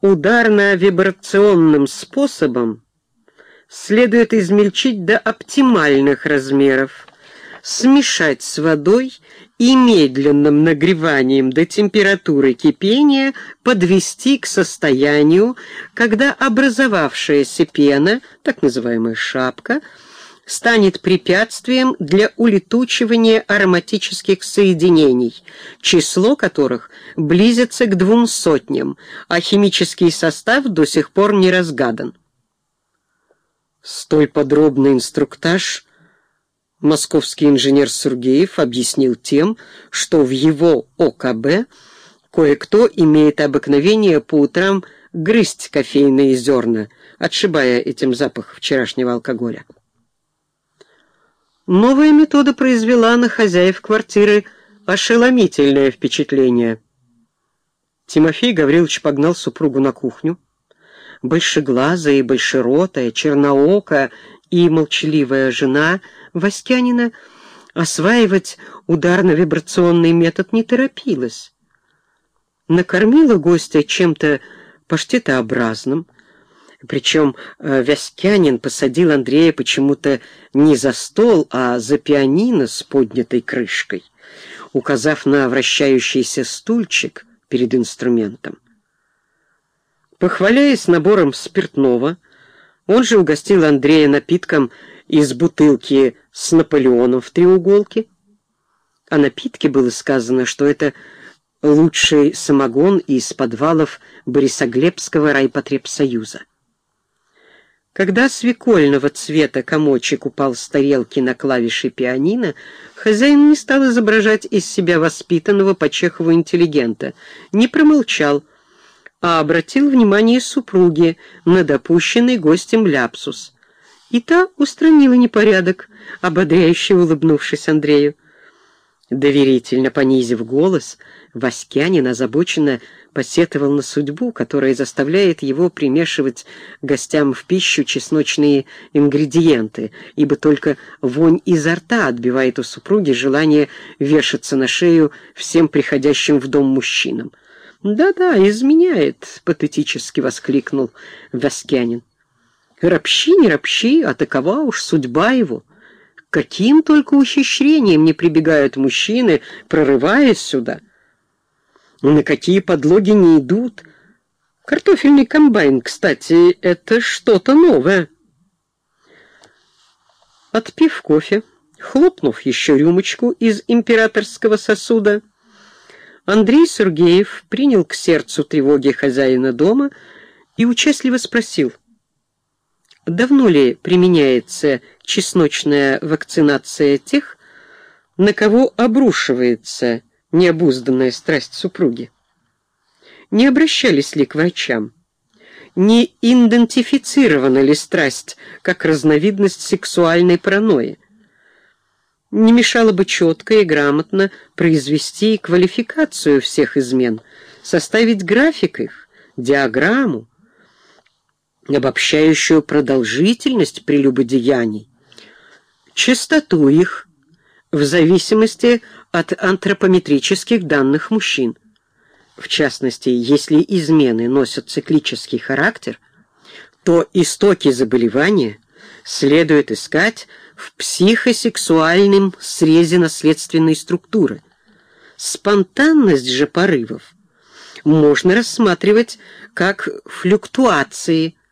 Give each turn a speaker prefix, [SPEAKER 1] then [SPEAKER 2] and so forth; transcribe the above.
[SPEAKER 1] ударно-вибрационным способом следует измельчить до оптимальных размеров, смешать с водой и медленным нагреванием до температуры кипения подвести к состоянию, когда образовавшаяся пена, так называемая шапка, станет препятствием для улетучивания ароматических соединений, число которых близится к двум сотням, а химический состав до сих пор не разгадан. Столь подробный инструктаж московский инженер Сургеев объяснил тем, что в его ОКБ кое-кто имеет обыкновение по утрам грызть кофейные зерна, отшибая этим запах вчерашнего алкоголя. Новая метода произвела на хозяев квартиры ошеломительное впечатление. Тимофей Гаврилович погнал супругу на кухню. Большеглазая и большеротая, черноокая и молчаливая жена Васькянина осваивать ударно-вибрационный метод не торопилась. Накормила гостя чем-то паштетообразным, причем э, Вяскянин посадил Андрея почему-то не за стол, а за пианино с поднятой крышкой, указав на вращающийся стульчик перед инструментом. Похваляясь набором спиртного, он же угостил Андрея напитком из бутылки с Наполеоном в треуголке. О напитке было сказано, что это лучший самогон из подвалов Борисоглебского райпотребсоюза. Когда свекольного цвета комочек упал с тарелки на клавиши пианино, хозяин не стал изображать из себя воспитанного по Чехову интеллигента, не промолчал, а обратил внимание супруги на допущенный гостем ляпсус. И та устранила непорядок, ободряюще улыбнувшись Андрею. Доверительно понизив голос, Васькянин озабоченно посетовал на судьбу, которая заставляет его примешивать гостям в пищу чесночные ингредиенты, ибо только вонь изо рта отбивает у супруги желание вешаться на шею всем приходящим в дом мужчинам. «Да-да, изменяет», — патетически воскликнул Васькянин. «Ропщи, не ропщи, а такова уж судьба его». Каким только ухищрением не прибегают мужчины, прорываясь сюда. На какие подлоги не идут. Картофельный комбайн, кстати, это что-то новое. Отпив кофе, хлопнув еще рюмочку из императорского сосуда, Андрей Сергеев принял к сердцу тревоги хозяина дома и участливо спросил — Давно ли применяется чесночная вакцинация тех, на кого обрушивается необузданная страсть супруги? Не обращались ли к врачам? Не идентифицирована ли страсть как разновидность сексуальной паранойи? Не мешало бы четко и грамотно произвести квалификацию всех измен, составить график их, диаграмму, обобщающую продолжительность прелюбодеяний, частоту их в зависимости от антропометрических данных мужчин. В частности, если измены носят циклический характер, то истоки заболевания следует искать в психосексуальном срезе наследственной структуры. Спонтанность же порывов можно рассматривать как флюктуации